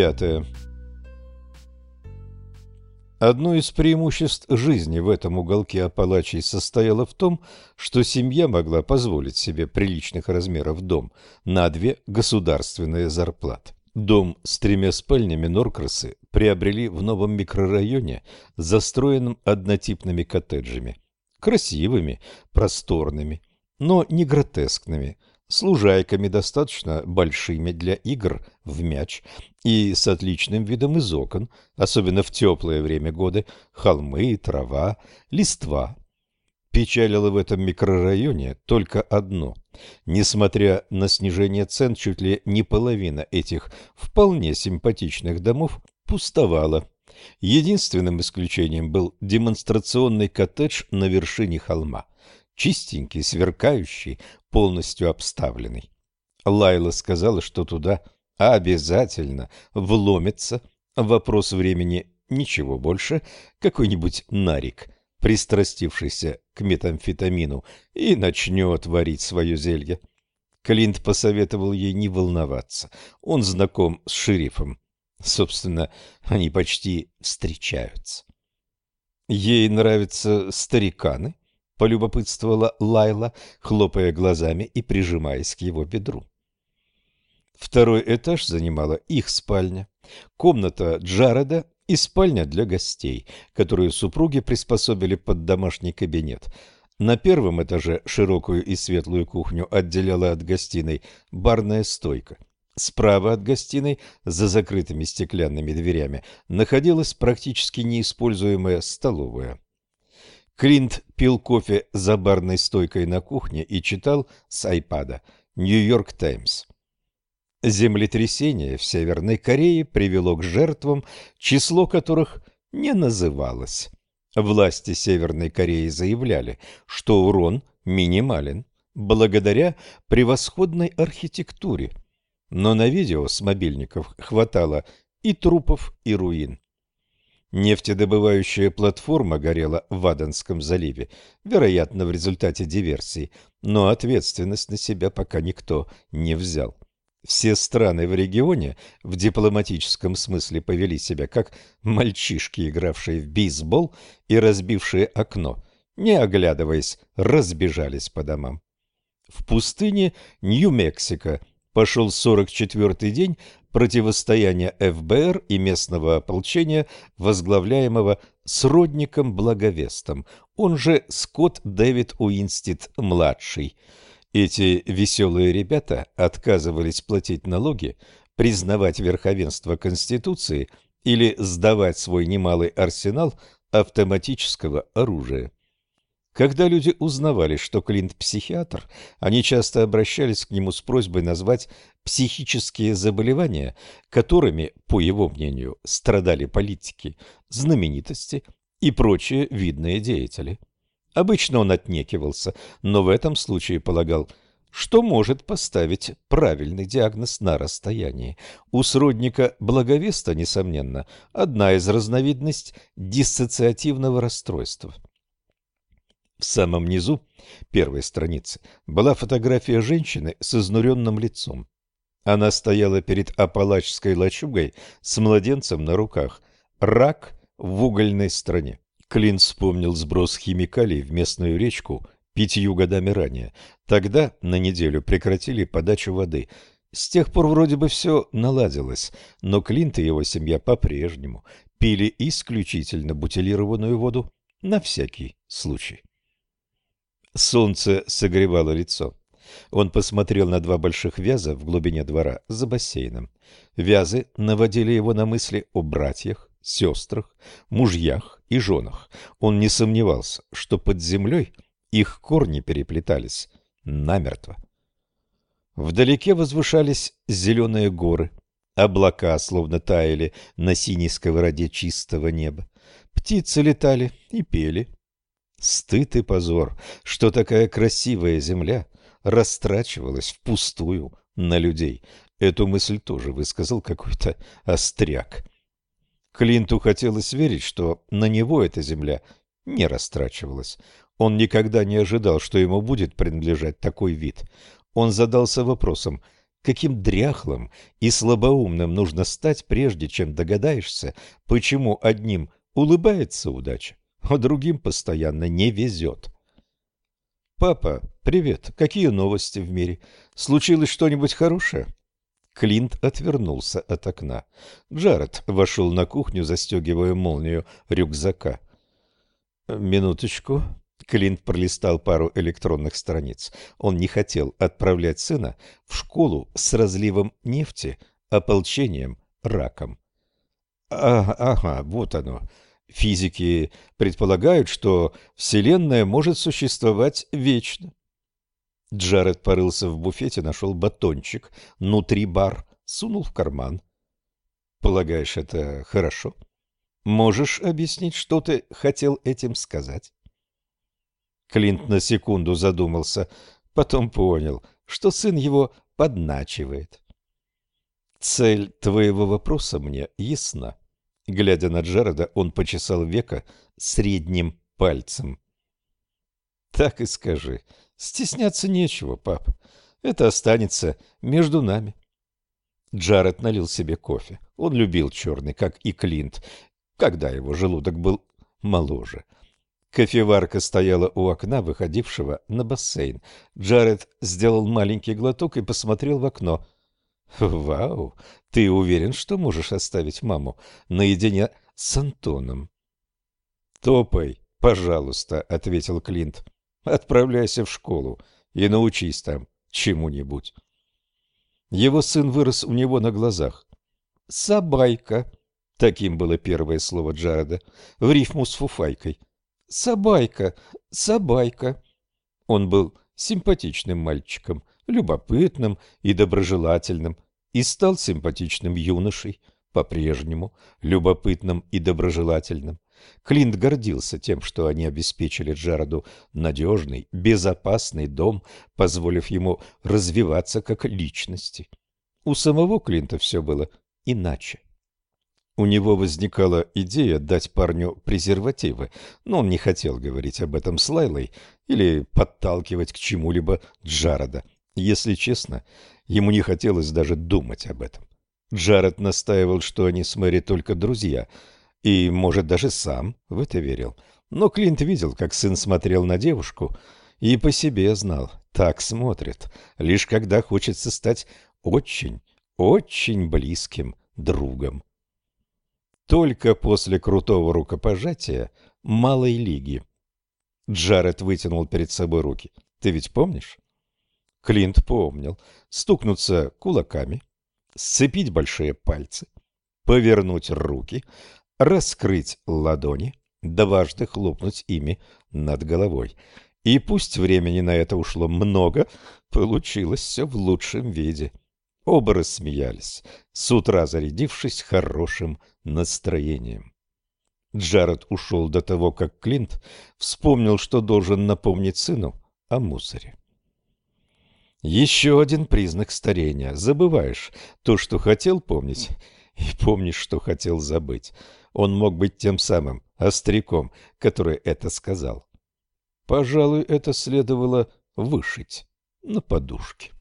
Пятое. Одно из преимуществ жизни в этом уголке Апалачей состояло в том, что семья могла позволить себе приличных размеров дом на две государственные зарплаты. Дом с тремя спальнями Норкрасы приобрели в новом микрорайоне, застроенном однотипными коттеджами. Красивыми, просторными, но не гротескными, с лужайками достаточно большими для игр в мяч и с отличным видом из окон, особенно в теплое время года, холмы, трава, листва. Печалило в этом микрорайоне только одно. Несмотря на снижение цен, чуть ли не половина этих вполне симпатичных домов пустовала. Единственным исключением был демонстрационный коттедж на вершине холма чистенький, сверкающий, полностью обставленный. Лайла сказала, что туда обязательно вломится вопрос времени ничего больше, какой-нибудь нарик, пристрастившийся к метамфетамину, и начнет варить свое зелье. Клинт посоветовал ей не волноваться. Он знаком с шерифом. Собственно, они почти встречаются. Ей нравятся стариканы, полюбопытствовала Лайла, хлопая глазами и прижимаясь к его бедру. Второй этаж занимала их спальня, комната Джареда и спальня для гостей, которую супруги приспособили под домашний кабинет. На первом этаже широкую и светлую кухню отделяла от гостиной барная стойка. Справа от гостиной, за закрытыми стеклянными дверями, находилась практически неиспользуемая столовая. Клинт пил кофе за барной стойкой на кухне и читал с айпада «Нью-Йорк Таймс». Землетрясение в Северной Корее привело к жертвам, число которых не называлось. Власти Северной Кореи заявляли, что урон минимален благодаря превосходной архитектуре. Но на видео с мобильников хватало и трупов, и руин. Нефтедобывающая платформа горела в Аденском заливе, вероятно, в результате диверсии, но ответственность на себя пока никто не взял. Все страны в регионе в дипломатическом смысле повели себя как мальчишки, игравшие в бейсбол и разбившие окно, не оглядываясь, разбежались по домам. В пустыне Нью-Мексико пошел 44-й день противостояния ФБР и местного ополчения, возглавляемого сродником Благовестом, он же Скотт Дэвид Уинстит-младший. Эти веселые ребята отказывались платить налоги, признавать верховенство Конституции или сдавать свой немалый арсенал автоматического оружия. Когда люди узнавали, что Клинт психиатр, они часто обращались к нему с просьбой назвать психические заболевания, которыми, по его мнению, страдали политики, знаменитости и прочие видные деятели. Обычно он отнекивался, но в этом случае полагал, что может поставить правильный диагноз на расстоянии. У сродника благовеста, несомненно, одна из разновидностей диссоциативного расстройства – в самом низу первой страницы была фотография женщины с изнуренным лицом. Она стояла перед апалачской лачугой с младенцем на руках. Рак в угольной стране. Клин вспомнил сброс химикалий в местную речку пятью годами ранее. Тогда на неделю прекратили подачу воды. С тех пор вроде бы все наладилось, но Клинт и его семья по-прежнему пили исключительно бутилированную воду на всякий случай. Солнце согревало лицо. Он посмотрел на два больших вяза в глубине двора за бассейном. Вязы наводили его на мысли о братьях, сестрах, мужьях и женах. Он не сомневался, что под землей их корни переплетались намертво. Вдалеке возвышались зеленые горы. Облака словно таяли на синей сковороде чистого неба. Птицы летали и пели. Стыд и позор, что такая красивая земля растрачивалась впустую на людей. Эту мысль тоже высказал какой-то остряк. Клинту хотелось верить, что на него эта земля не растрачивалась. Он никогда не ожидал, что ему будет принадлежать такой вид. Он задался вопросом, каким дряхлым и слабоумным нужно стать, прежде чем догадаешься, почему одним улыбается удача, а другим постоянно не везет. «Папа, привет. Какие новости в мире? Случилось что-нибудь хорошее?» Клинт отвернулся от окна. Джаред вошел на кухню, застегивая молнию рюкзака. «Минуточку». Клинт пролистал пару электронных страниц. Он не хотел отправлять сына в школу с разливом нефти, ополчением, раком. А, ага, вот оно. Физики предполагают, что Вселенная может существовать вечно. Джаред порылся в буфете, нашел батончик, нутри-бар, сунул в карман. Полагаешь, это хорошо? Можешь объяснить, что ты хотел этим сказать? Клинт на секунду задумался, потом понял, что сын его подначивает. Цель твоего вопроса мне ясна. Глядя на Джареда, он почесал века средним пальцем. Так и скажи. Стесняться нечего, пап. Это останется между нами. Джаред налил себе кофе. Он любил черный, как и Клинт, когда его желудок был моложе. Кофеварка стояла у окна, выходившего на бассейн. Джаред сделал маленький глоток и посмотрел в окно. «Вау! Ты уверен, что можешь оставить маму наедине с Антоном?» «Топай, пожалуйста», — ответил Клинт. Отправляйся в школу и научись там чему-нибудь. Его сын вырос у него на глазах. «Собайка», — таким было первое слово Джареда, в рифму с фуфайкой. «Собайка, собайка». Он был симпатичным мальчиком, любопытным и доброжелательным, и стал симпатичным юношей, по-прежнему любопытным и доброжелательным. Клинт гордился тем, что они обеспечили Джароду надежный, безопасный дом, позволив ему развиваться как личности. У самого Клинта все было иначе. У него возникала идея дать парню презервативы, но он не хотел говорить об этом с Лайлой или подталкивать к чему-либо Джарода. Если честно, ему не хотелось даже думать об этом. Джаред настаивал, что они с Мэри только друзья – и, может, даже сам в это верил. Но Клинт видел, как сын смотрел на девушку, и по себе знал, так смотрит, лишь когда хочется стать очень, очень близким другом. Только после крутого рукопожатия малой лиги. Джаред вытянул перед собой руки. Ты ведь помнишь? Клинт помнил. Стукнуться кулаками, сцепить большие пальцы, повернуть руки, раскрыть ладони, дважды хлопнуть ими над головой. И пусть времени на это ушло много, получилось все в лучшем виде. Оба рассмеялись, с утра зарядившись хорошим настроением. Джаред ушел до того, как Клинт вспомнил, что должен напомнить сыну о мусоре. Еще один признак старения. Забываешь то, что хотел помнить, и помнишь, что хотел забыть он мог быть тем самым остряком, который это сказал. Пожалуй, это следовало вышить на подушке.